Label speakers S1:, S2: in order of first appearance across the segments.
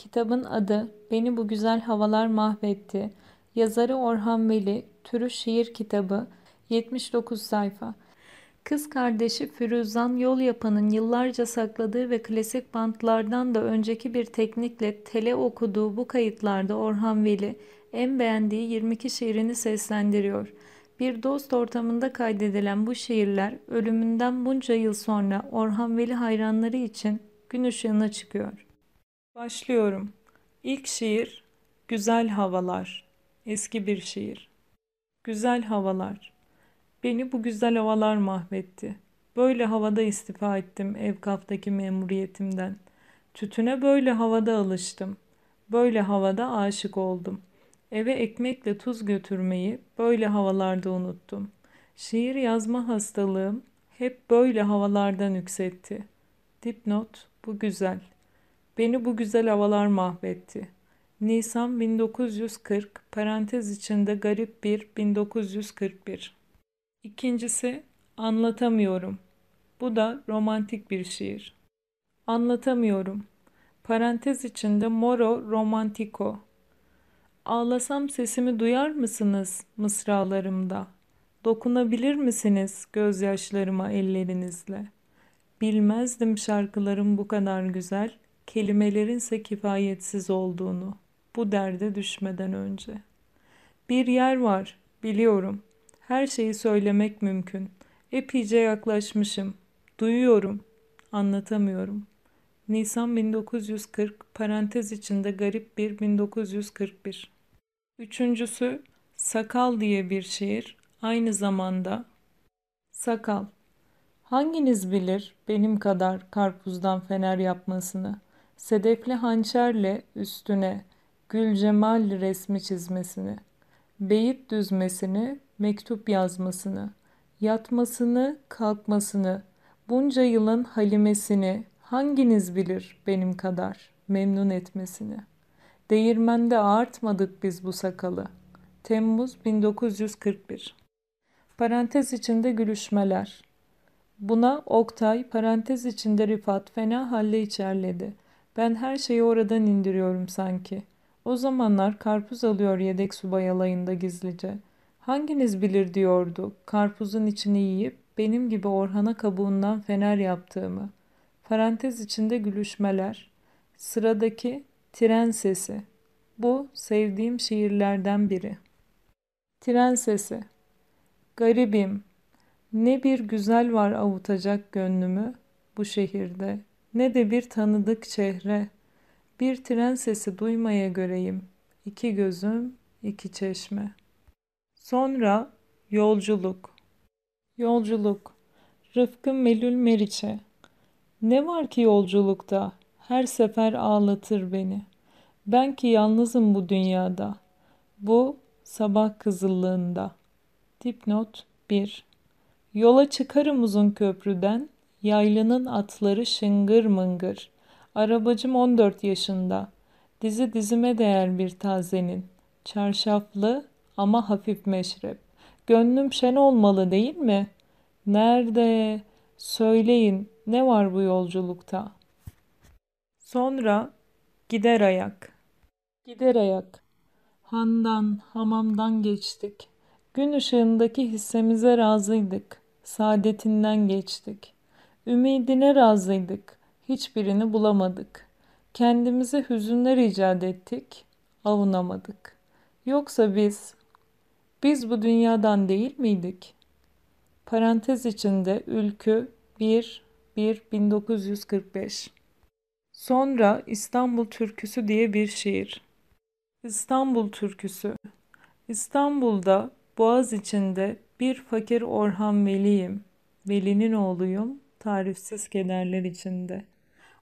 S1: Kitabın adı Beni Bu Güzel Havalar Mahvetti. Yazarı Orhan Veli. Türü şiir kitabı. 79 sayfa. Kız kardeşi Firuzan yol yapanın yıllarca sakladığı ve klasik bantlardan da önceki bir teknikle tele okuduğu bu kayıtlarda Orhan Veli en beğendiği 22 şiirini seslendiriyor. Bir dost ortamında kaydedilen bu şiirler ölümünden bunca yıl sonra Orhan Veli hayranları için gün ışığına çıkıyor. Başlıyorum. İlk şiir Güzel Havalar. Eski bir şiir. Güzel havalar. Beni bu güzel havalar mahvetti. Böyle havada istifa ettim evkaftaki memuriyetimden. Tütüne böyle havada alıştım. Böyle havada aşık oldum. Eve ekmekle tuz götürmeyi böyle havalarda unuttum. Şiir yazma hastalığım hep böyle havalardan yükseltti. Dipnot bu güzel. Beni bu güzel havalar mahvetti. Nisan 1940 parantez içinde garip bir 1941. İkincisi anlatamıyorum. Bu da romantik bir şiir. Anlatamıyorum. Parantez içinde moro romantico. Ağlasam sesimi duyar mısınız mısralarımda? Dokunabilir misiniz gözyaşlarıma ellerinizle? Bilmezdim şarkılarım bu kadar güzel, kelimelerinse kifayetsiz olduğunu, bu derde düşmeden önce. Bir yer var, biliyorum. Her şeyi söylemek mümkün. Epeyce yaklaşmışım. Duyuyorum. Anlatamıyorum. Nisan 1940 parantez içinde garip bir 1941. Üçüncüsü Sakal diye bir şiir. Aynı zamanda Sakal. Hanginiz bilir benim kadar karpuzdan fener yapmasını, sedefli hançerle üstüne gül cemal resmi çizmesini, beyit düzmesini, mektup yazmasını, yatmasını, kalkmasını, bunca yılın halimesini hanginiz bilir benim kadar memnun etmesini? Değirmende ağartmadık biz bu sakalı. Temmuz 1941 Parantez içinde gülüşmeler. Buna Oktay parantez içinde Rifat fena halle içerledi. Ben her şeyi oradan indiriyorum sanki. O zamanlar karpuz alıyor yedek subay alayında gizlice. Hanginiz bilir diyordu karpuzun içini yiyip benim gibi Orhan'a kabuğundan fener yaptığımı. Parantez içinde gülüşmeler. Sıradaki tren sesi. Bu sevdiğim şiirlerden biri. Tren sesi. Garibim. Ne bir güzel var avutacak gönlümü bu şehirde. Ne de bir tanıdık çehre. Bir tren sesi duymaya göreyim. İki gözüm, iki çeşme. Sonra yolculuk. Yolculuk. Rıfkı Melül Meriç'e. Ne var ki yolculukta? Her sefer ağlatır beni. Ben ki yalnızım bu dünyada. Bu sabah kızıllığında. Dipnot 1 Yola çıkarım uzun köprüden, yaylının atları şıngır mıngır. Arabacım 14 yaşında. Dizi dizime değer bir tazenin. Çarşaflı ama hafif meşrep. Gönlüm şen olmalı değil mi? Nerede? Söyleyin ne var bu yolculukta? Sonra gider ayak. Gider ayak. Handan, hamamdan geçtik. Gün ışığındaki hissemize razıydık. Saadetinden geçtik. Ümidine razıydık. Hiçbirini bulamadık. Kendimize hüzünler icat ettik. Avunamadık. Yoksa biz, biz bu dünyadan değil miydik? Parantez içinde ülkü 1 1 1945 Sonra İstanbul Türküsü diye bir şiir. İstanbul Türküsü İstanbul'da Boğaz içinde bir fakir Orhan Veli'yim. Veli'nin oğluyum, tarifsiz kederler içinde.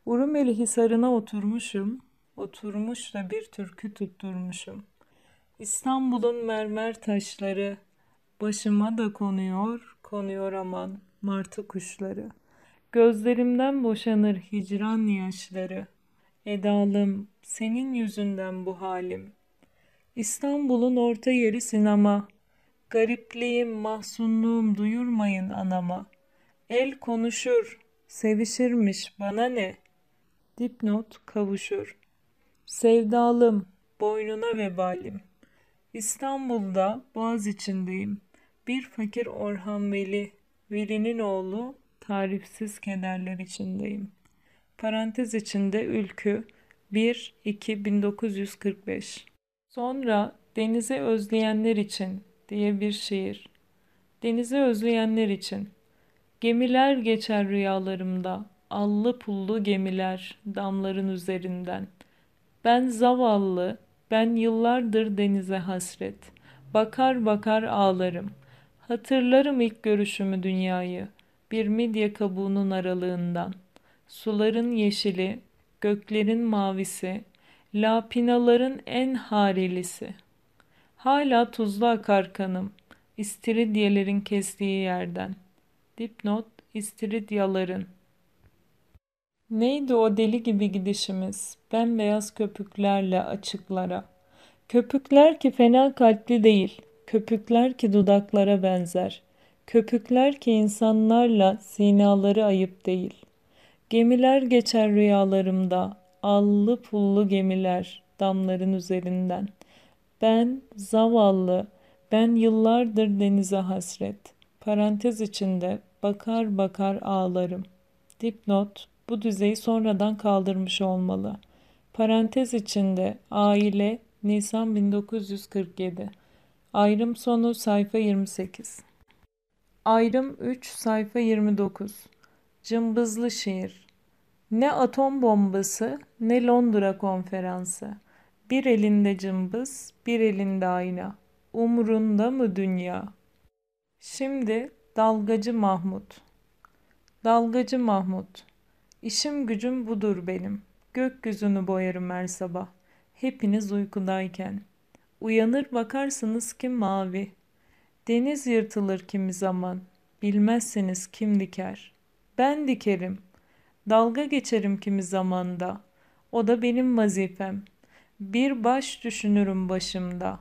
S1: Urumeli Hisarı'na oturmuşum, oturmuş da bir türkü tutturmuşum. İstanbul'un mermer taşları, başıma da konuyor, konuyor aman, martı kuşları. Gözlerimden boşanır hicran yaşları. Edalım, senin yüzünden bu halim. İstanbul'un orta yeri sinema. Garipliğim, mahzunluğum duyurmayın anama. El konuşur, sevişirmiş bana ne? Dipnot kavuşur. sevdalım, boynuna vebalim. İstanbul'da boğaz içindeyim. Bir fakir Orhan Veli, Veli'nin oğlu, tarifsiz kederler içindeyim. Parantez içinde ülkü 1-2-1945 Sonra Denizi Özleyenler için diye bir şiir. Denizi özleyenler için. Gemiler geçer rüyalarımda, allı pullu gemiler damların üzerinden. Ben zavallı, ben yıllardır denize hasret. Bakar bakar ağlarım. Hatırlarım ilk görüşümü dünyayı, bir midye kabuğunun aralığından. Suların yeşili, göklerin mavisi, lapinaların en harelisi. Hala tuzlu akar kanım, istiridyelerin kestiği yerden. Dipnot, istiridyaların. Neydi o deli gibi gidişimiz, bembeyaz köpüklerle açıklara. Köpükler ki fena kalpli değil, köpükler ki dudaklara benzer. Köpükler ki insanlarla sinaları ayıp değil. Gemiler geçer rüyalarımda, allı pullu gemiler damların üzerinden. Ben zavallı, ben yıllardır denize hasret. Parantez içinde bakar bakar ağlarım. Dipnot, bu düzeyi sonradan kaldırmış olmalı. Parantez içinde aile Nisan 1947. Ayrım sonu sayfa 28. Ayrım 3 sayfa 29. Cımbızlı şiir. Ne atom bombası ne Londra konferansı. Bir elinde cımbız, bir elinde ayna. Umrunda mı dünya? Şimdi Dalgacı Mahmut. Dalgacı Mahmut. İşim gücüm budur benim. Gökyüzünü boyarım her sabah. Hepiniz uykudayken. Uyanır bakarsınız ki mavi. Deniz yırtılır kimi zaman. Bilmezseniz kim diker. Ben dikerim. Dalga geçerim kimi zamanda. O da benim vazifem. Bir baş düşünürüm başımda.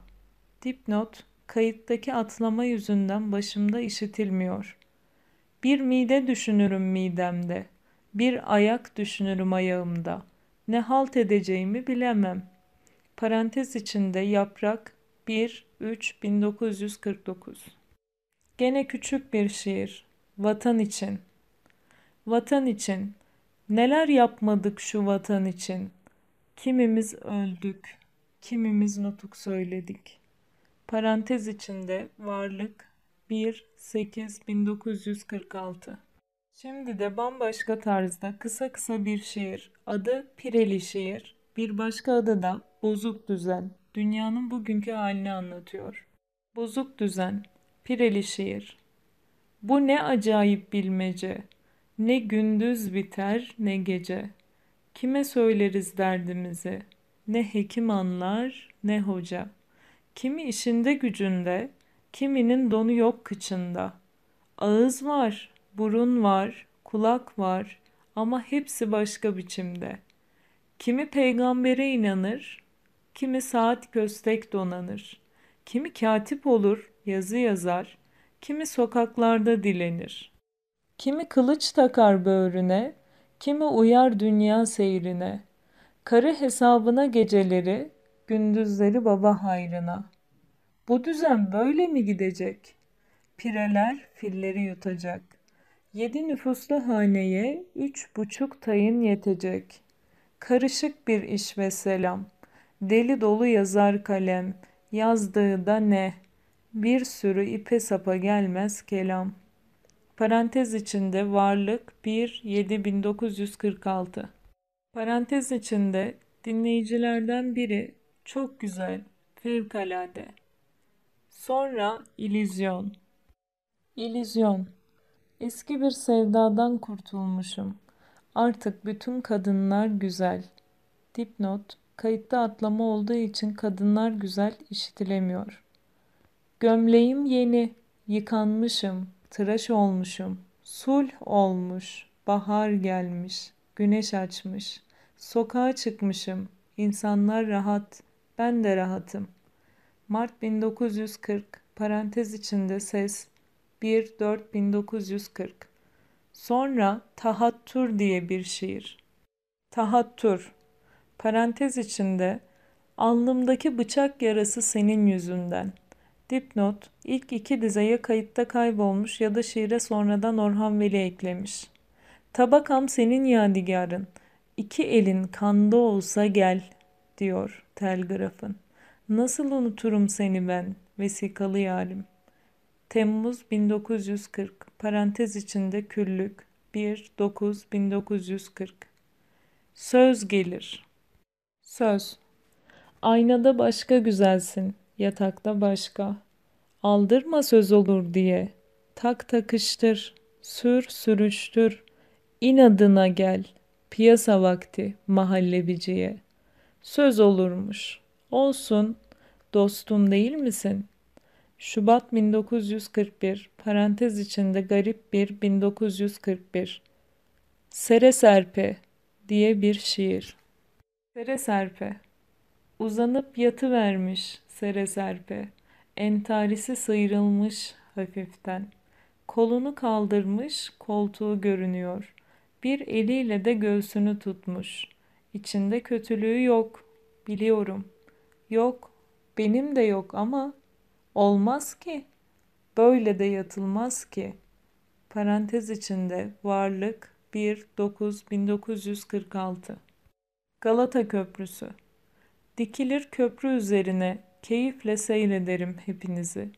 S1: Dipnot, kayıttaki atlama yüzünden başımda işitilmiyor. Bir mide düşünürüm midemde. Bir ayak düşünürüm ayağımda. Ne halt edeceğimi bilemem. Parantez içinde yaprak 1 3 1949. Gene küçük bir şiir. Vatan için. Vatan için. Neler yapmadık şu vatan için. Kimimiz öldük, kimimiz nutuk söyledik. Parantez içinde varlık 1 8 1946. Şimdi de bambaşka tarzda kısa kısa bir şiir. Adı Pireli şiir. Bir başka adı da Bozuk Düzen. Dünyanın bugünkü halini anlatıyor. Bozuk Düzen. Pireli şiir. Bu ne acayip bilmece. Ne gündüz biter ne gece. Kime söyleriz derdimizi? Ne hekim anlar ne hoca. Kimi işinde gücünde, kiminin donu yok kıçında. Ağız var, burun var, kulak var ama hepsi başka biçimde. Kimi peygambere inanır, kimi saat köstek donanır. Kimi katip olur, yazı yazar, kimi sokaklarda dilenir. Kimi kılıç takar böğrüne, kimi uyar dünya seyrine. Karı hesabına geceleri, gündüzleri baba hayrına. Bu düzen böyle mi gidecek? Pireler filleri yutacak. Yedi nüfuslu haneye üç buçuk tayın yetecek. Karışık bir iş ve selam. Deli dolu yazar kalem. Yazdığı da ne? Bir sürü ipe sapa gelmez kelam. Parantez içinde varlık 1 7 1946. Parantez içinde dinleyicilerden biri çok güzel, fevkalade. Sonra ilizyon. İllüzyon. Eski bir sevdadan kurtulmuşum. Artık bütün kadınlar güzel. Dipnot, kayıtta atlama olduğu için kadınlar güzel işitilemiyor. Gömleğim yeni, yıkanmışım, tıraş olmuşum. Sulh olmuş, bahar gelmiş, güneş açmış. Sokağa çıkmışım, insanlar rahat, ben de rahatım. Mart 1940, parantez içinde ses 1-4-1940. Sonra Tahattur diye bir şiir. Tahattur, Parantez içinde alnımdaki bıçak yarası senin yüzünden. Dipnot ilk iki dize ya kayıtta kaybolmuş ya da şiire sonradan Orhan Veli eklemiş. Tabakam senin yadigarın. İki elin kanda olsa gel diyor telgrafın. Nasıl unuturum seni ben vesikalı yarim. Temmuz 1940 parantez içinde küllük 1 9 1940 Söz gelir. Söz Aynada başka güzelsin, yatakta başka. Aldırma söz olur diye. Tak takıştır, sür sürüştür. İnadına gel, piyasa vakti mahallebiciye. Söz olurmuş. Olsun, dostum değil misin? Şubat 1941, parantez içinde garip bir 1941. Sere Serpe diye bir şiir. Sere Serpe Uzanıp yatıvermiş sere serpe. Entarisi sıyrılmış hafiften. Kolunu kaldırmış, koltuğu görünüyor. Bir eliyle de göğsünü tutmuş. İçinde kötülüğü yok, biliyorum. Yok, benim de yok ama olmaz ki. Böyle de yatılmaz ki. Parantez içinde varlık 1 9 1946 Galata Köprüsü Dikilir köprü üzerine, keyifle seyrederim hepinizi.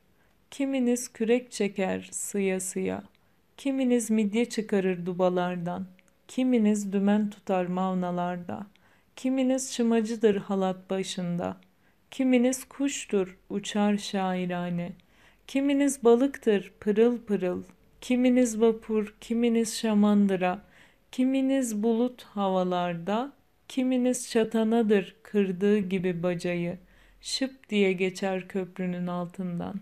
S1: Kiminiz kürek çeker sıya sıya, kiminiz midye çıkarır dubalardan, kiminiz dümen tutar mavnalarda, kiminiz çımacıdır halat başında, kiminiz kuştur uçar şairane, kiminiz balıktır pırıl pırıl, kiminiz vapur, kiminiz şamandıra, kiminiz bulut havalarda, Kiminiz çatanadır kırdığı gibi bacayı, şıp diye geçer köprünün altından.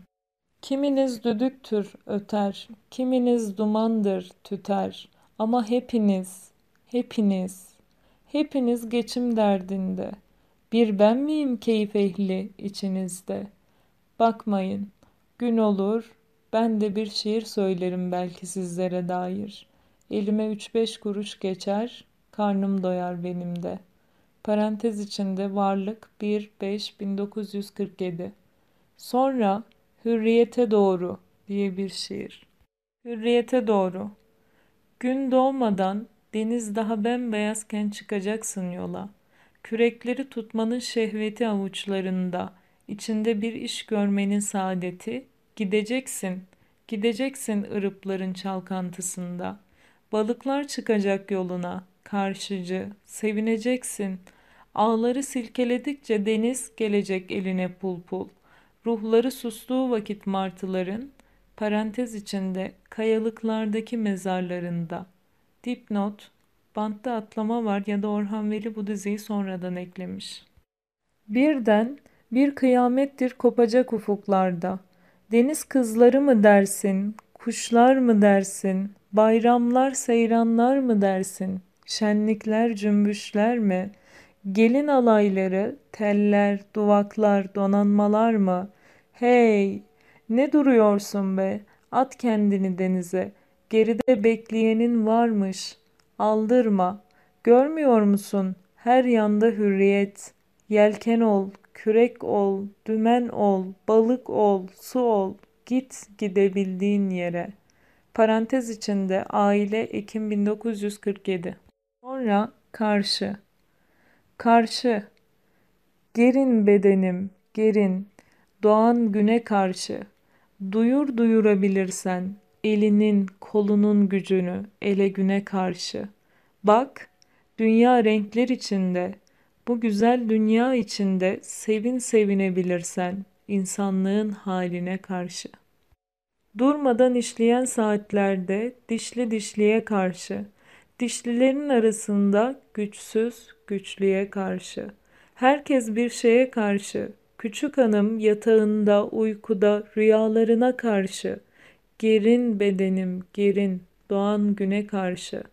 S1: Kiminiz düdüktür öter, kiminiz dumandır tüter ama hepiniz, hepiniz, hepiniz geçim derdinde. Bir ben miyim keyif ehli içinizde? Bakmayın, gün olur, ben de bir şiir söylerim belki sizlere dair. Elime üç beş kuruş geçer, Karnım doyar benim de. Parantez içinde varlık 1-5-1947. Sonra Hürriyete Doğru diye bir şiir. Hürriyete Doğru. Gün doğmadan deniz daha bembeyazken çıkacaksın yola. Kürekleri tutmanın şehveti avuçlarında, içinde bir iş görmenin saadeti, gideceksin, gideceksin ırıpların çalkantısında. Balıklar çıkacak yoluna, karşıcı, sevineceksin. Ağları silkeledikçe deniz gelecek eline pul pul. Ruhları sustuğu vakit martıların, parantez içinde kayalıklardaki mezarlarında. Dipnot, bantta atlama var ya da Orhan Veli bu diziyi sonradan eklemiş. Birden bir kıyamettir kopacak ufuklarda. Deniz kızları mı dersin, kuşlar mı dersin, bayramlar seyranlar mı dersin? şenlikler, cümbüşler mi? Gelin alayları, teller, duvaklar, donanmalar mı? Hey! Ne duruyorsun be? At kendini denize. Geride bekleyenin varmış. Aldırma. Görmüyor musun? Her yanda hürriyet. Yelken ol, kürek ol, dümen ol, balık ol, su ol. Git gidebildiğin yere. Parantez içinde aile Ekim 1947 Sonra karşı. Karşı. Gerin bedenim, gerin. Doğan güne karşı. Duyur duyurabilirsen elinin, kolunun gücünü ele güne karşı. Bak, dünya renkler içinde. Bu güzel dünya içinde sevin sevinebilirsen insanlığın haline karşı. Durmadan işleyen saatlerde dişli dişliye karşı.'' Dişlilerin arasında güçsüz güçlüye karşı. Herkes bir şeye karşı. Küçük hanım yatağında, uykuda, rüyalarına karşı. Gerin bedenim, gerin, doğan güne karşı.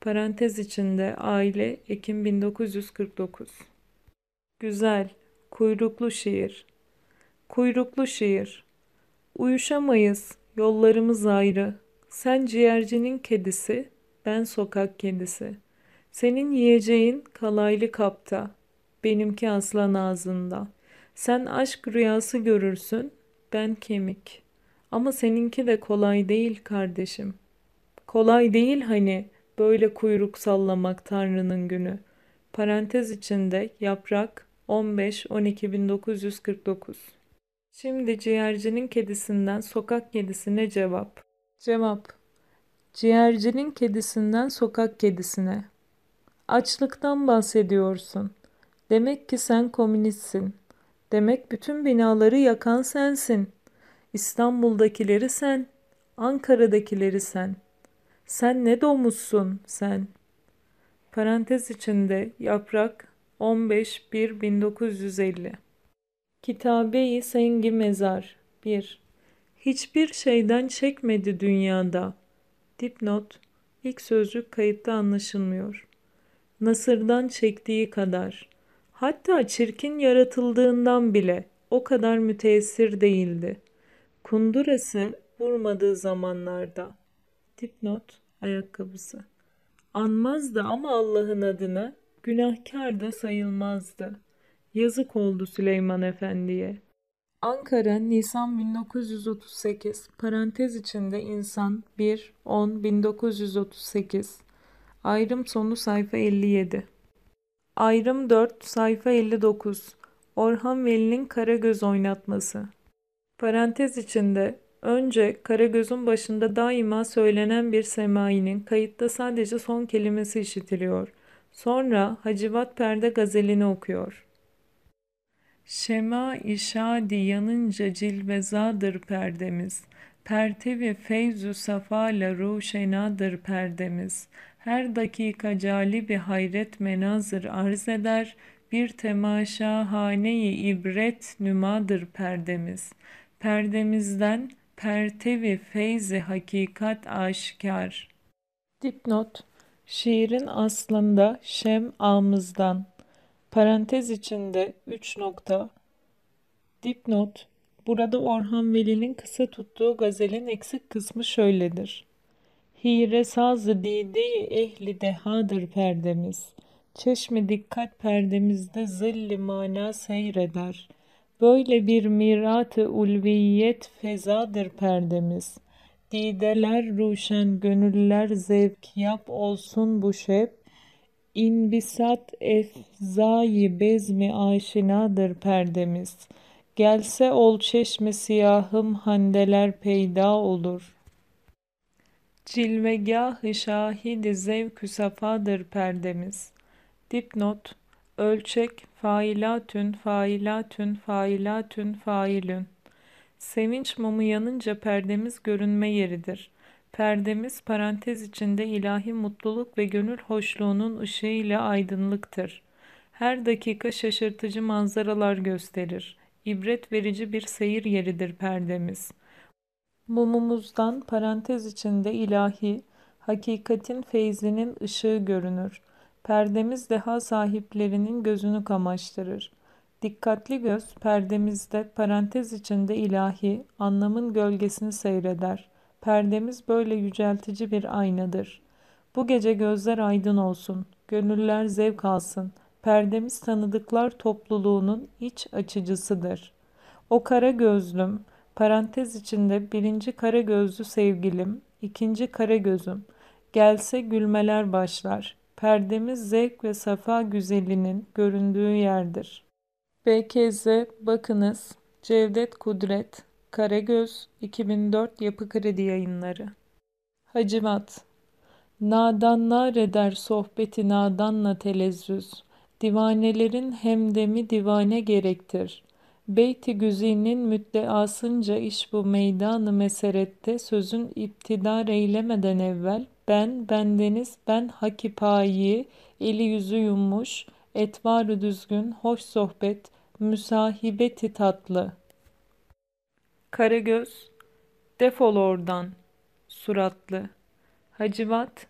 S1: Parantez içinde aile Ekim 1949. Güzel, kuyruklu şiir. Kuyruklu şiir. Uyuşamayız, yollarımız ayrı. Sen ciğercinin kedisi, ben sokak kedisi. Senin yiyeceğin kalaylı kapta. benimki aslan ağzında. Sen aşk rüyası görürsün, ben kemik. Ama seninki de kolay değil kardeşim. Kolay değil hani böyle kuyruk sallamak Tanrı'nın günü. Parantez içinde yaprak 15-12-1949 Şimdi ciğercinin kedisinden sokak kedisine cevap. Cevap. Ciğercinin kedisinden sokak kedisine. Açlıktan bahsediyorsun. Demek ki sen komünistsin. Demek bütün binaları yakan sensin. İstanbul'dakileri sen. Ankara'dakileri sen. Sen ne domuzsun sen. Parantez içinde yaprak 15-1-1950 Kitabe-i Sengi Mezar 1. Hiçbir şeyden çekmedi dünyada. Dipnot, ilk sözcük kayıtta anlaşılmıyor. Nasırdan çektiği kadar. Hatta çirkin yaratıldığından bile o kadar müteessir değildi. Kundurası vurmadığı zamanlarda. Dipnot, ayakkabısı. Anmazdı ama Allah'ın adını, günahkar da sayılmazdı. Yazık oldu Süleyman Efendi'ye. Ankara, Nisan 1938, parantez içinde insan 1, 10, 1938, ayrım sonu sayfa 57. Ayrım 4, sayfa 59, Orhan Veli'nin Karagöz oynatması. Parantez içinde önce Karagöz'ün başında daima söylenen bir semainin kayıtta sadece son kelimesi işitiliyor. Sonra Hacivat Perde gazelini okuyor. Şema-i şadi yanınca cilvezadır perdemiz. Pertevi feyzu safala ruşenadır perdemiz. Her dakika cali hayret menazır arz eder. Bir temaşa haneyi ibret nümadır perdemiz. Perdemizden pertevi feyzi hakikat aşikar. Dipnot Şiirin aslında şem ağımızdan Parantez içinde 3 nokta. Dipnot. Burada Orhan Veli'nin kısa tuttuğu gazelin eksik kısmı şöyledir. Hire sazı dide ehli dehadır perdemiz. Çeşme dikkat perdemizde zilli mana seyreder. Böyle bir mirat-ı ulviyet fezadır perdemiz. Dideler ruşen, gönüller zevk yap olsun bu şep. İnbisat efzayı bezmi aşinadır perdemiz. Gelse ol çeşme siyahım handeler peyda olur. Cilvegâh-ı şahidi zevkü safadır perdemiz. Dipnot Ölçek failatün failatün failatün failün. Sevinç mumu yanınca perdemiz görünme yeridir. Perdemiz parantez içinde ilahi mutluluk ve gönül hoşluğunun ışığı ile aydınlıktır. Her dakika şaşırtıcı manzaralar gösterir. İbret verici bir seyir yeridir perdemiz. Mumumuzdan parantez içinde ilahi, hakikatin feyzinin ışığı görünür. Perdemiz deha sahiplerinin gözünü kamaştırır. Dikkatli göz perdemizde parantez içinde ilahi, anlamın gölgesini seyreder. Perdemiz böyle yüceltici bir aynadır. Bu gece gözler aydın olsun, gönüller zevk alsın. Perdemiz tanıdıklar topluluğunun iç açıcısıdır. O kara gözlüm, parantez içinde birinci kara gözlü sevgilim, ikinci kara gözüm. Gelse gülmeler başlar. Perdemiz zevk ve safa güzelinin göründüğü yerdir. BKZ bakınız Cevdet Kudret Karagöz 2004 Yapı Kredi Yayınları Hacivat Nadanlar eder sohbeti nadanla telezzüz. Divanelerin hemdemi divane gerektir. Beyti güzinin müddeasınca iş bu meydanı meserette sözün iptidar eylemeden evvel ben, bendeniz, ben hakipayi, eli yüzü yummuş, etvarı düzgün, hoş sohbet, müsahibeti tatlı.'' Karagöz, defol oradan, suratlı. Hacivat,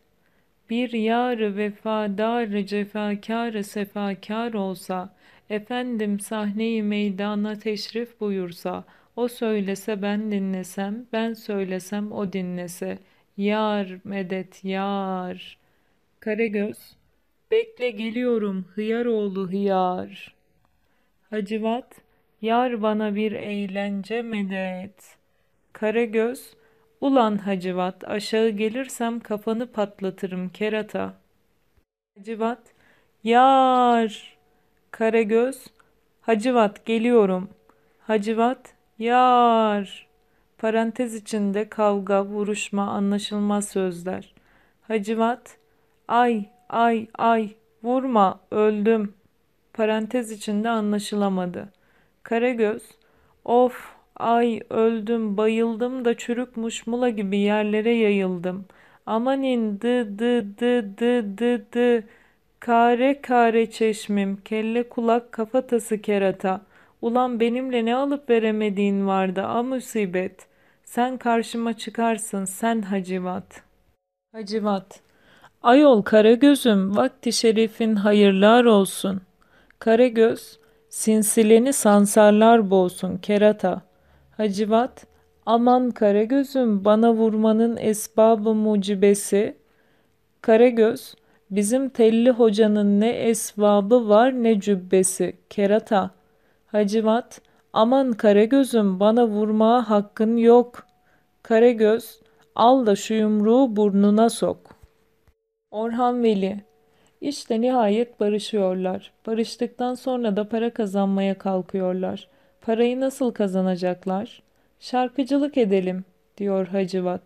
S1: bir yarı vefadarı cefakârı sefakâr olsa, efendim sahneyi meydana teşrif buyursa, o söylese ben dinlesem, ben söylesem o dinlese. Yar medet yar. Karagöz, Bekle geliyorum hıyar oğlu hıyar. Hacivat, yar bana bir eğlence medet. Karagöz, ulan Hacivat aşağı gelirsem kafanı patlatırım kerata. Hacivat, yar. Karagöz, Hacivat geliyorum. Hacivat, yar. Parantez içinde kavga, vuruşma, anlaşılmaz sözler. Hacivat, ay, ay, ay, vurma, öldüm. Parantez içinde anlaşılamadı. Karagöz, of, ay, öldüm, bayıldım da çürük muşmula gibi yerlere yayıldım. Amanin, dı, dı, dı, dı, dı, dı. Kare kare çeşmim, kelle kulak kafatası kerata. Ulan benimle ne alıp veremediğin vardı a musibet. Sen karşıma çıkarsın sen Hacivat. Hacivat. Ayol Karagöz'üm vakti şerifin hayırlar olsun. Karagöz, sinsileni sansarlar boğsun kerata. Hacivat, aman Karagöz'üm bana vurmanın esbabı mucibesi. Karagöz, bizim telli hocanın ne esvabı var ne cübbesi kerata. Hacivat, aman Karagöz'üm bana vurmaya hakkın yok. Karagöz, al da şu yumruğu burnuna sok. Orhan Veli İşte nihayet barışıyorlar. Barıştıktan sonra da para kazanmaya kalkıyorlar. Parayı nasıl kazanacaklar? Şarkıcılık edelim, diyor Hacivat.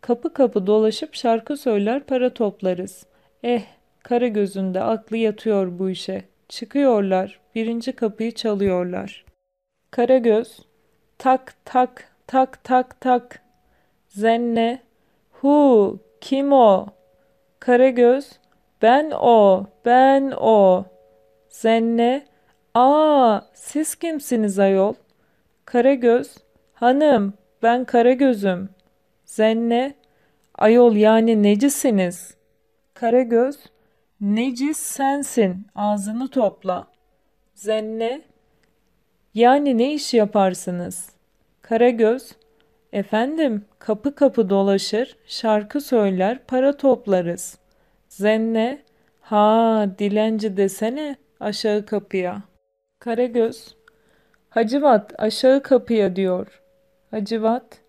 S1: Kapı kapı dolaşıp şarkı söyler para toplarız. Eh, kara gözünde aklı yatıyor bu işe. Çıkıyorlar, birinci kapıyı çalıyorlar. Karagöz, tak tak tak tak tak. Zenne, hu, kim o? Karagöz, ben o, ben o. Zenne, aa, siz kimsiniz ayol? Karagöz, hanım, ben Karagöz'üm. Zenne, ayol yani necisiniz? Karagöz, necis sensin, ağzını topla. Zenne, yani ne iş yaparsınız? Karagöz, efendim kapı kapı dolaşır, şarkı söyler, para toplarız. Zenne, ha dilenci desene aşağı kapıya. Karagöz, Hacivat aşağı kapıya diyor. Hacivat,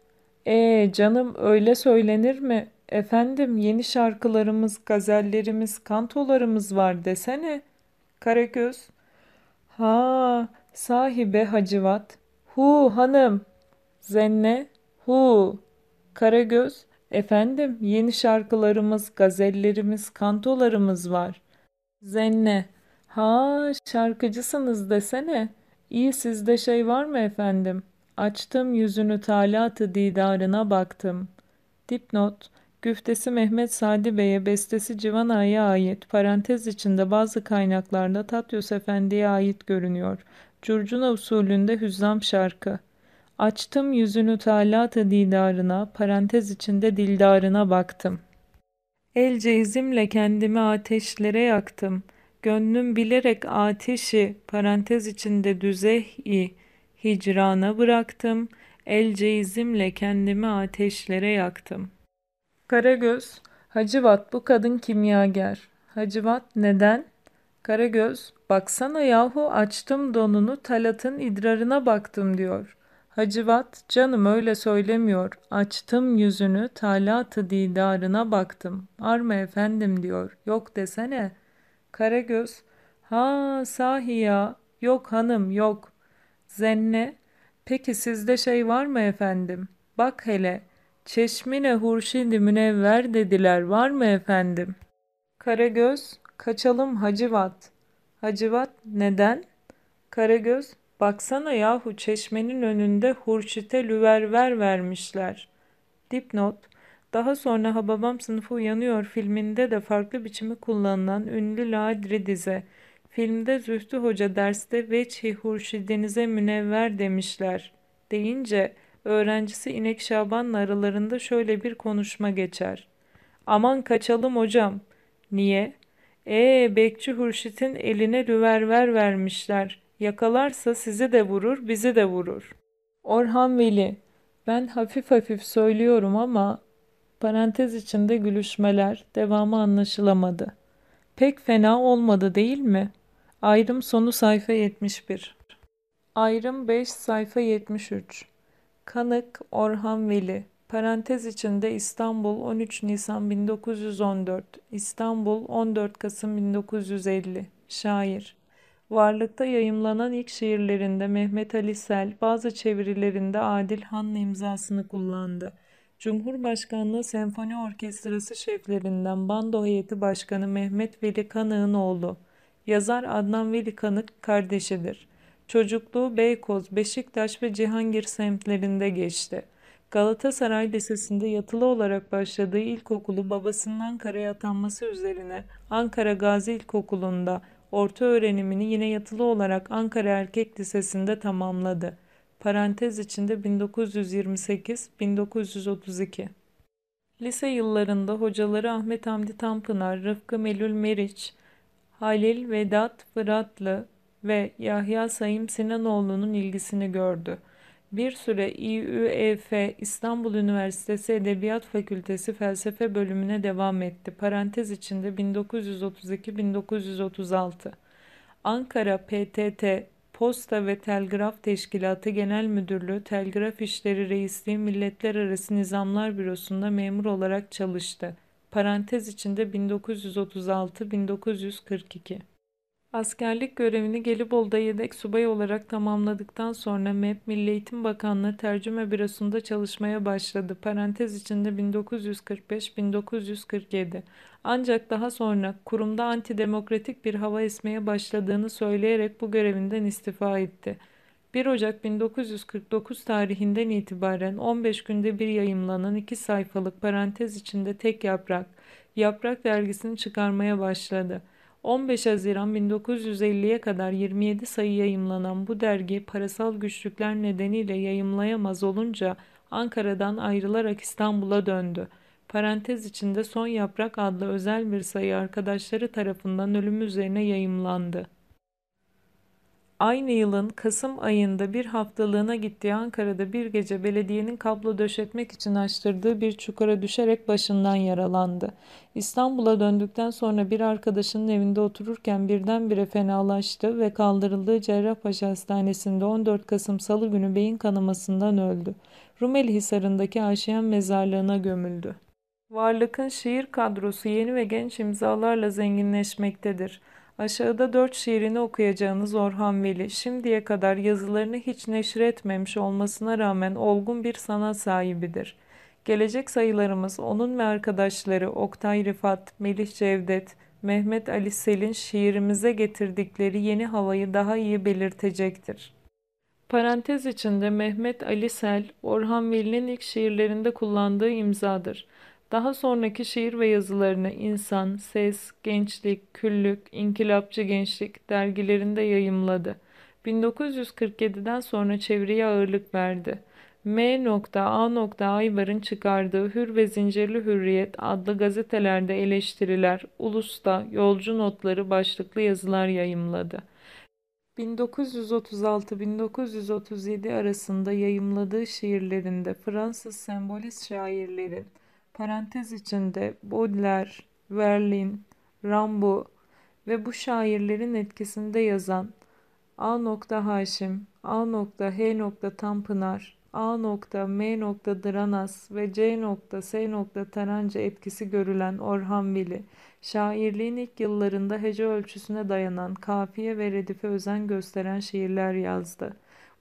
S1: ee canım öyle söylenir mi? Efendim yeni şarkılarımız, gazellerimiz, kantolarımız var desene. Karagöz, ha sahibe Hacivat, hu hanım. Zenne, hu. Karagöz, efendim yeni şarkılarımız, gazellerimiz, kantolarımız var. Zenne, ha şarkıcısınız desene. İyi sizde şey var mı efendim? Açtım yüzünü talatı didarına baktım. Dipnot, güftesi Mehmet Sadi Bey'e bestesi Civan Ağa'ya ait, parantez içinde bazı kaynaklarda Tatyos Efendi'ye ait görünüyor. Curcuna usulünde hüzzam şarkı. Açtım yüzünü talatı didarına, parantez içinde dildarına baktım. El cezimle kendimi ateşlere yaktım. Gönlüm bilerek ateşi, parantez içinde düzeh-i, hicrana bıraktım. El ceizimle kendimi ateşlere yaktım. Karagöz, Hacivat bu kadın kimyager. Hacivat neden? Karagöz, baksana yahu açtım donunu Talat'ın idrarına baktım diyor. Hacivat, canım öyle söylemiyor. Açtım yüzünü talatı didarına baktım. Arma efendim diyor. Yok desene. Karagöz, ha sahi ya. Yok hanım yok. Zenne, peki sizde şey var mı efendim? Bak hele, çeşmine hurşidi münevver dediler var mı efendim? Karagöz, kaçalım Hacivat. Hacivat, neden? Karagöz, baksana yahu çeşmenin önünde hurşite lüverver vermişler. Dipnot, daha sonra Hababam sınıfı uyanıyor filminde de farklı biçimi kullanılan ünlü Ladri dize. Filmde Zühtü Hoca derste veçhi hurşidinize münevver demişler. Deyince öğrencisi İnek Şaban'la aralarında şöyle bir konuşma geçer. Aman kaçalım hocam. Niye? Ee Bekçi Hurşit'in eline lüverver vermişler. Yakalarsa sizi de vurur, bizi de vurur. Orhan Veli, ben hafif hafif söylüyorum ama parantez içinde gülüşmeler, devamı anlaşılamadı. Pek fena olmadı değil mi? Ayrım sonu sayfa 71. Ayrım 5 sayfa 73. Kanık Orhan Veli Parantez içinde İstanbul 13 Nisan 1914 İstanbul 14 Kasım 1950 Şair Varlıkta yayımlanan ilk şiirlerinde Mehmet Ali Sel, bazı çevirilerinde Adil Han'ın imzasını kullandı. Cumhurbaşkanlığı Senfoni Orkestrası şeflerinden Bando Heyeti Başkanı Mehmet Veli Kanık'ın oğlu. Yazar Adnan Veli Kanık kardeşidir. Çocukluğu Beykoz, Beşiktaş ve Cihangir semtlerinde geçti. Galatasaray Lisesi'nde yatılı olarak başladığı ilkokulu babasının Ankara'ya atanması üzerine Ankara Gazi İlkokulu'nda orta öğrenimini yine yatılı olarak Ankara Erkek Lisesi'nde tamamladı. Parantez içinde 1928-1932 Lise yıllarında hocaları Ahmet Hamdi Tanpınar, Rıfkı Melül Meriç, Halil Vedat Fıratlı ve Yahya Sayım Sinanoğlu'nun ilgisini gördü. Bir süre İÜEF İstanbul Üniversitesi Edebiyat Fakültesi Felsefe bölümüne devam etti. Parantez içinde 1932-1936. Ankara PTT Posta ve Telgraf Teşkilatı Genel Müdürlüğü Telgraf İşleri Reisliği Milletler Arası Nizamlar Bürosu'nda memur olarak çalıştı. Parantez içinde 1936-1942. Askerlik görevini Gelibolu'da yedek subay olarak tamamladıktan sonra MEP Milli Eğitim Bakanlığı Tercüme Bürosu'nda çalışmaya başladı. Parantez içinde 1945-1947. Ancak daha sonra kurumda antidemokratik bir hava esmeye başladığını söyleyerek bu görevinden istifa etti. 1 Ocak 1949 tarihinden itibaren 15 günde bir yayımlanan iki sayfalık parantez içinde tek yaprak, Yaprak dergisini çıkarmaya başladı. 15 Haziran 1950'ye kadar 27 sayı yayımlanan bu dergi parasal güçlükler nedeniyle yayımlayamaz olunca Ankara'dan ayrılarak İstanbul'a döndü. Parantez içinde Son Yaprak adlı özel bir sayı arkadaşları tarafından ölümü üzerine yayımlandı. Aynı yılın Kasım ayında bir haftalığına gittiği Ankara'da bir gece belediyenin kablo döşetmek için açtırdığı bir çukura düşerek başından yaralandı. İstanbul'a döndükten sonra bir arkadaşının evinde otururken birdenbire fenalaştı ve kaldırıldığı Cerrahpaşa Hastanesi'nde 14 Kasım Salı günü beyin kanamasından öldü. Rumeli Hisarı'ndaki Aşiyan mezarlığına gömüldü. Varlık'ın şiir kadrosu yeni ve genç imzalarla zenginleşmektedir. Aşağıda dört şiirini okuyacağınız Orhan Veli, şimdiye kadar yazılarını hiç neşretmemiş olmasına rağmen olgun bir sanat sahibidir. Gelecek sayılarımız onun ve arkadaşları Oktay Rifat, Melih Cevdet, Mehmet Ali Sel'in şiirimize getirdikleri yeni havayı daha iyi belirtecektir. Parantez içinde Mehmet Ali Sel, Orhan Veli'nin ilk şiirlerinde kullandığı imzadır. Daha sonraki şiir ve yazılarını İnsan, Ses, Gençlik, Küllük, İnkılapçı Gençlik dergilerinde yayımladı. 1947'den sonra çeviriye ağırlık verdi. M.A. Aybar'ın çıkardığı Hür ve Zincirli Hürriyet adlı gazetelerde eleştiriler, Ulus'ta Yolcu Notları başlıklı yazılar yayımladı. 1936-1937 arasında yayımladığı şiirlerinde Fransız sembolist şairlerin parantez içinde Baudelaire, Verlaine, Rimbaud ve bu şairlerin etkisinde yazan A. Haşim, A. H. Tanpınar, A. M. Dranas ve C. S. Taranca etkisi görülen Orhan Veli, şairliğin ilk yıllarında hece ölçüsüne dayanan kafiye ve redife özen gösteren şiirler yazdı.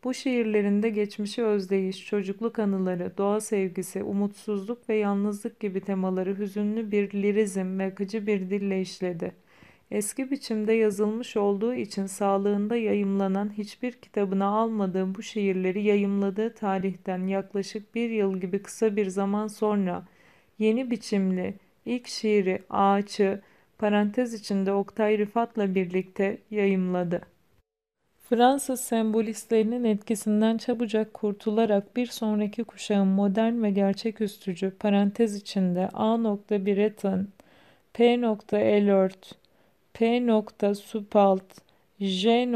S1: Bu şiirlerinde geçmişi özdeyiş, çocukluk anıları, doğa sevgisi, umutsuzluk ve yalnızlık gibi temaları hüzünlü bir lirizm ve akıcı bir dille işledi. Eski biçimde yazılmış olduğu için sağlığında yayımlanan hiçbir kitabına almadığı bu şiirleri yayımladığı tarihten yaklaşık bir yıl gibi kısa bir zaman sonra yeni biçimli ilk şiiri Ağaç'ı parantez içinde Oktay Rıfat'la birlikte yayımladı. Fransız sembolistlerinin etkisinden çabucak kurtularak bir sonraki kuşağın modern ve gerçeküstücü parantez içinde A. Breton, P. Elort, P. Supalt, J.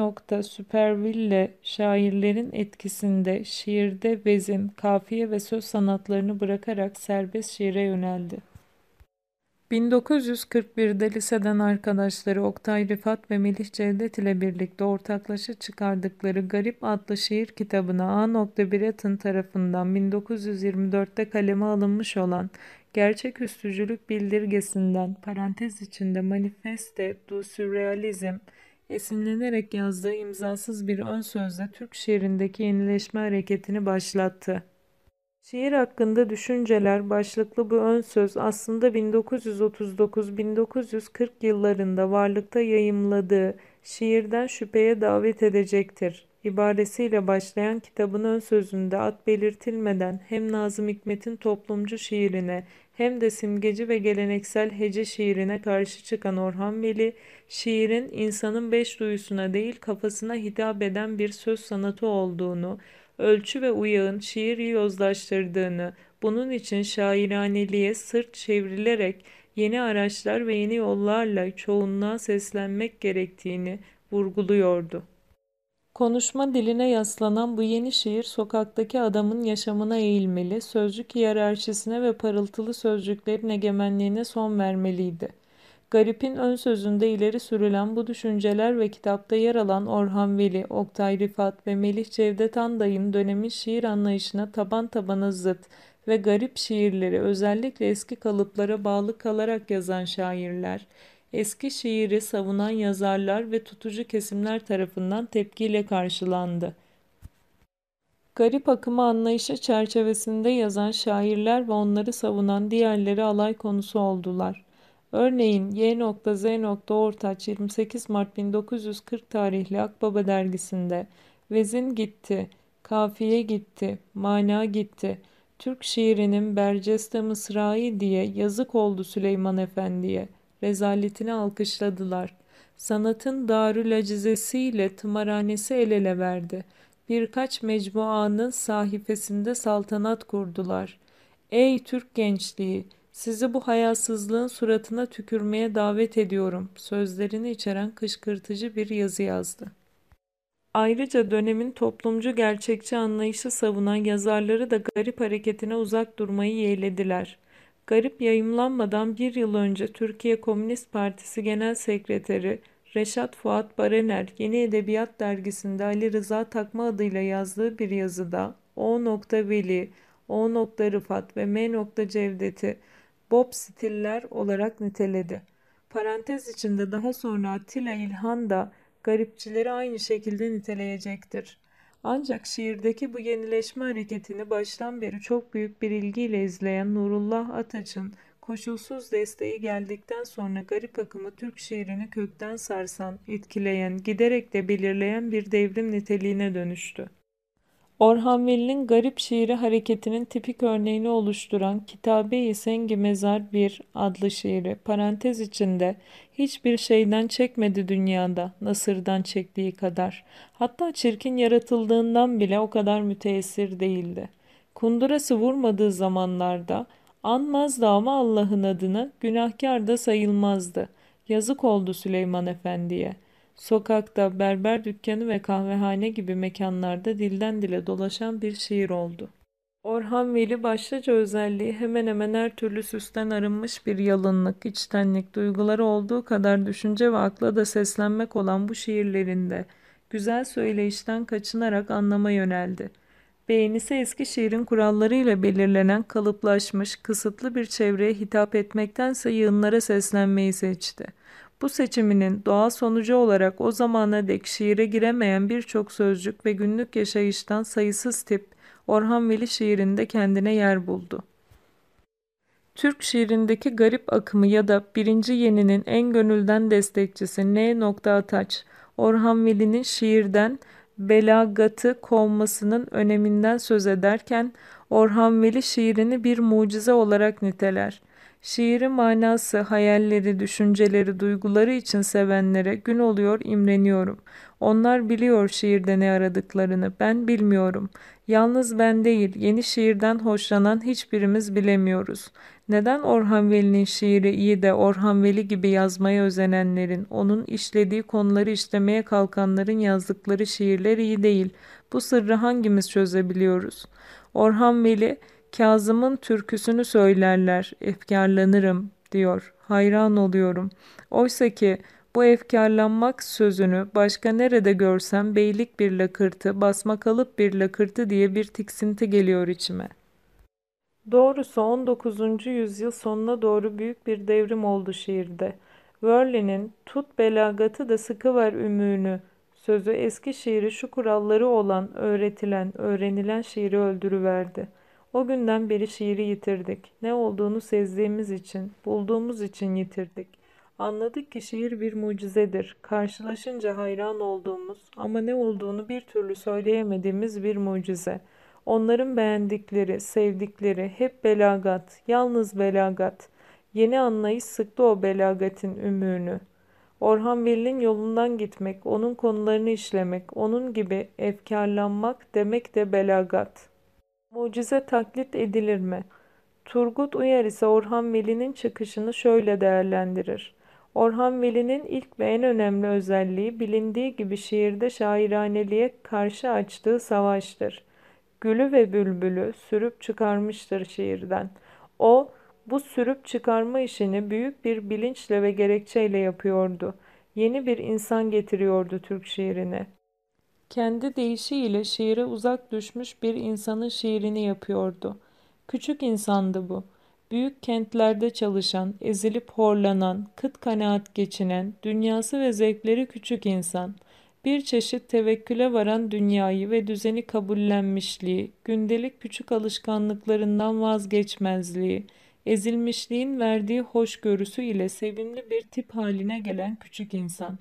S1: Superville şairlerin etkisinde şiirde vezin, kafiye ve söz sanatlarını bırakarak serbest şiire yöneldi. 1941'de liseden arkadaşları Oktay Rifat ve Melih Cevdet ile birlikte ortaklaşa çıkardıkları Garip adlı şiir kitabına A. Birat'ın tarafından 1924'te kaleme alınmış olan gerçeküstücülük bildirgesinden parantez içinde Manifeste du Surrealism esinlenerek yazdığı imzasız bir ön sözle Türk şiirindeki yenileşme hareketini başlattı. Şiir hakkında düşünceler başlıklı bu ön söz aslında 1939-1940 yıllarında varlıkta yayımladığı şiirden şüpheye davet edecektir. İbaresiyle başlayan kitabın ön sözünde ad belirtilmeden hem Nazım Hikmet'in toplumcu şiirine hem de simgeci ve geleneksel hece şiirine karşı çıkan Orhan Veli, şiirin insanın beş duyusuna değil kafasına hitap eden bir söz sanatı olduğunu, ölçü ve uyağın şiiri yozlaştırdığını, bunun için şairaneliğe sırt çevrilerek yeni araçlar ve yeni yollarla çoğunluğa seslenmek gerektiğini vurguluyordu. Konuşma diline yaslanan bu yeni şiir sokaktaki adamın yaşamına eğilmeli, sözcük hiyerarşisine ve parıltılı sözcüklerin egemenliğine son vermeliydi. Garip'in ön sözünde ileri sürülen bu düşünceler ve kitapta yer alan Orhan Veli, Oktay Rifat ve Melih Cevdet Anday'ın dönemin şiir anlayışına taban tabana zıt ve garip şiirleri özellikle eski kalıplara bağlı kalarak yazan şairler, eski şiiri savunan yazarlar ve tutucu kesimler tarafından tepkiyle karşılandı. Garip akımı anlayışı çerçevesinde yazan şairler ve onları savunan diğerleri alay konusu oldular. Örneğin Y.Z. Ortaç 28 Mart 1940 tarihli Akbaba dergisinde Vezin gitti, kafiye gitti, mana gitti, Türk şiirinin Berceste Mısra'yı diye yazık oldu Süleyman Efendi'ye, rezaletini alkışladılar. Sanatın darül acizesiyle tımarhanesi el ele verdi. Birkaç mecmuanın sahifesinde saltanat kurdular. Ey Türk gençliği! Sizi bu hayasızlığın suratına tükürmeye davet ediyorum sözlerini içeren kışkırtıcı bir yazı yazdı. Ayrıca dönemin toplumcu gerçekçi anlayışı savunan yazarları da garip hareketine uzak durmayı yeğlediler. Garip yayımlanmadan bir yıl önce Türkiye Komünist Partisi Genel Sekreteri Reşat Fuat Barener Yeni Edebiyat Dergisi'nde Ali Rıza Takma adıyla yazdığı bir yazıda O. Veli, O. Rıfat ve M. Cevdet'i Bob stiller olarak niteledi. Parantez içinde daha sonra Attila İlhan da garipçileri aynı şekilde niteleyecektir. Ancak şiirdeki bu yenileşme hareketini baştan beri çok büyük bir ilgiyle izleyen Nurullah Ataç'ın koşulsuz desteği geldikten sonra garip akımı Türk şiirini kökten sarsan, etkileyen, giderek de belirleyen bir devrim niteliğine dönüştü. Orhan Veli'nin garip şiiri hareketinin tipik örneğini oluşturan Kitabe-i Sengi Mezar 1 adlı şiiri parantez içinde hiçbir şeyden çekmedi dünyada Nasır'dan çektiği kadar. Hatta çirkin yaratıldığından bile o kadar müteessir değildi. Kundurası vurmadığı zamanlarda anmazdı ama Allah'ın adını günahkar da sayılmazdı. Yazık oldu Süleyman Efendi'ye.'' Sokakta, berber dükkanı ve kahvehane gibi mekanlarda dilden dile dolaşan bir şiir oldu. Orhan Veli başlıca özelliği hemen hemen her türlü süsten arınmış bir yalınlık, içtenlik, duyguları olduğu kadar düşünce ve akla da seslenmek olan bu şiirlerinde güzel söyleyişten kaçınarak anlama yöneldi. Beğenisi eski şiirin kurallarıyla belirlenen kalıplaşmış, kısıtlı bir çevreye hitap etmektense yığınlara seslenmeyi seçti. Bu seçiminin doğal sonucu olarak o zamana dek şiire giremeyen birçok sözcük ve günlük yaşayıştan sayısız tip Orhan Veli şiirinde kendine yer buldu. Türk şiirindeki garip akımı ya da birinci yeninin en gönülden destekçisi N. Ataç, Orhan Veli'nin şiirden belagatı kovmasının öneminden söz ederken Orhan Veli şiirini bir mucize olarak niteler. Şiirin manası, hayalleri, düşünceleri, duyguları için sevenlere gün oluyor imreniyorum. Onlar biliyor şiirde ne aradıklarını, ben bilmiyorum. Yalnız ben değil, yeni şiirden hoşlanan hiçbirimiz bilemiyoruz. Neden Orhan Veli'nin şiiri iyi de Orhan Veli gibi yazmaya özenenlerin, onun işlediği konuları işlemeye kalkanların yazdıkları şiirler iyi değil? Bu sırrı hangimiz çözebiliyoruz? Orhan Veli, Kazım'ın türküsünü söylerler, efkarlanırım diyor. hayran oluyorum. Oysa ki bu efkarlanmak sözünü başka nerede görsem beylik bir lakırtı, basmakalıp bir lakırtı diye bir tiksinti geliyor içime. Doğrusu 19. yüzyıl sonuna doğru büyük bir devrim oldu şiirde. Worley'nin tut belagatı da sıkıver ümüğünü sözü eski şiiri şu kuralları olan, öğretilen, öğrenilen şiiri öldürüverdi. O günden beri şiiri yitirdik. Ne olduğunu sezdiğimiz için, bulduğumuz için yitirdik. Anladık ki şiir bir mucizedir. Karşılaşınca hayran olduğumuz ama ne olduğunu bir türlü söyleyemediğimiz bir mucize. Onların beğendikleri, sevdikleri hep belagat, yalnız belagat. Yeni anlayış sıktı o belagatin ümüğünü. Orhan Veli'nin yolundan gitmek, onun konularını işlemek, onun gibi efkarlanmak demek de belagat. Mucize taklit edilir mi? Turgut Uyar ise Orhan Veli'nin çıkışını şöyle değerlendirir. Orhan Veli'nin ilk ve en önemli özelliği bilindiği gibi şiirde şairaneliğe karşı açtığı savaştır. Gülü ve bülbülü sürüp çıkarmıştır şiirden. O, bu sürüp çıkarma işini büyük bir bilinçle ve gerekçeyle yapıyordu. Yeni bir insan getiriyordu Türk şiirine. Kendi deyişiyle şiire uzak düşmüş bir insanın şiirini yapıyordu. Küçük insandı bu. Büyük kentlerde çalışan, ezilip horlanan, kıt kanaat geçinen, dünyası ve zevkleri küçük insan. Bir çeşit tevekküle varan dünyayı ve düzeni kabullenmişliği, gündelik küçük alışkanlıklarından vazgeçmezliği, ezilmişliğin verdiği hoşgörüsü ile sevimli bir tip haline gelen küçük insan.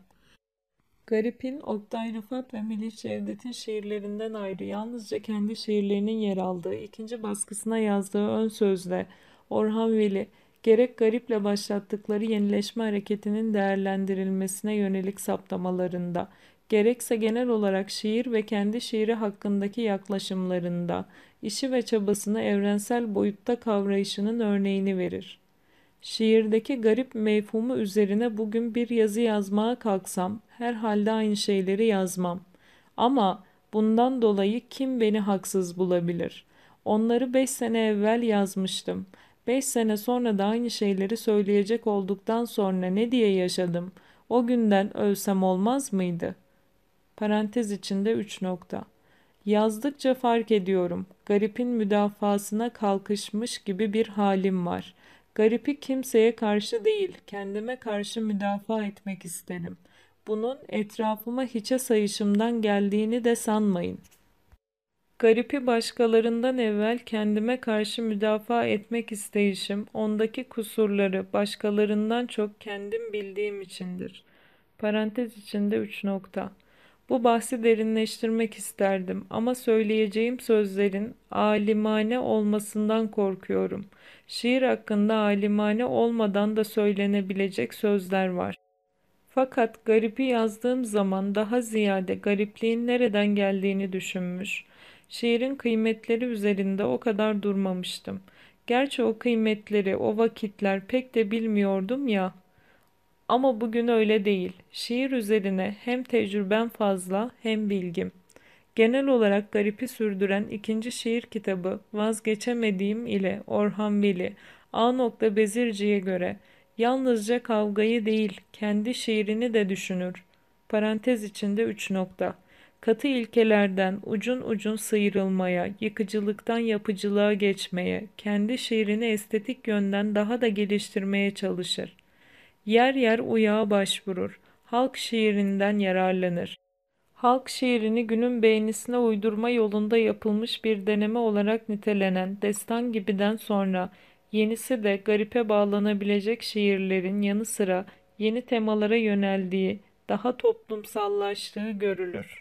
S1: Garip'in Oktay Rıfat ve Melih Cevdet'in şiirlerinden ayrı yalnızca kendi şiirlerinin yer aldığı ikinci baskısına yazdığı ön sözle Orhan Veli gerek Garip'le başlattıkları yenileşme hareketinin değerlendirilmesine yönelik saptamalarında gerekse genel olarak şiir ve kendi şiiri hakkındaki yaklaşımlarında işi ve çabasını evrensel boyutta kavrayışının örneğini verir. Şiirdeki garip mefhumu üzerine bugün bir yazı yazmaya kalksam herhalde aynı şeyleri yazmam. Ama bundan dolayı kim beni haksız bulabilir? Onları beş sene evvel yazmıştım. Beş sene sonra da aynı şeyleri söyleyecek olduktan sonra ne diye yaşadım? O günden ölsem olmaz mıydı? Parantez içinde üç nokta. Yazdıkça fark ediyorum. Garipin müdafasına kalkışmış gibi bir halim var. Garipi kimseye karşı değil, kendime karşı müdafaa etmek isterim. Bunun etrafıma hiçe sayışımdan geldiğini de sanmayın. Garipi başkalarından evvel kendime karşı müdafaa etmek isteyişim, ondaki kusurları başkalarından çok kendim bildiğim içindir. Parantez içinde üç nokta. Bu bahsi derinleştirmek isterdim ama söyleyeceğim sözlerin alimane olmasından korkuyorum. Şiir hakkında alimane olmadan da söylenebilecek sözler var. Fakat garipi yazdığım zaman daha ziyade garipliğin nereden geldiğini düşünmüş. Şiirin kıymetleri üzerinde o kadar durmamıştım. Gerçi o kıymetleri, o vakitler pek de bilmiyordum ya. Ama bugün öyle değil. Şiir üzerine hem tecrübem fazla hem bilgim. Genel olarak garipi sürdüren ikinci şiir kitabı Vazgeçemediğim ile Orhan Veli A. Bezirci'ye göre yalnızca kavgayı değil kendi şiirini de düşünür. Parantez içinde üç nokta. Katı ilkelerden ucun ucun sıyrılmaya, yıkıcılıktan yapıcılığa geçmeye, kendi şiirini estetik yönden daha da geliştirmeye çalışır. Yer yer uyağa başvurur. Halk şiirinden yararlanır. Halk şiirini günün beğenisine uydurma yolunda yapılmış bir deneme olarak nitelenen destan gibiden sonra yenisi de garipe bağlanabilecek şiirlerin yanı sıra yeni temalara yöneldiği, daha toplumsallaştığı görülür.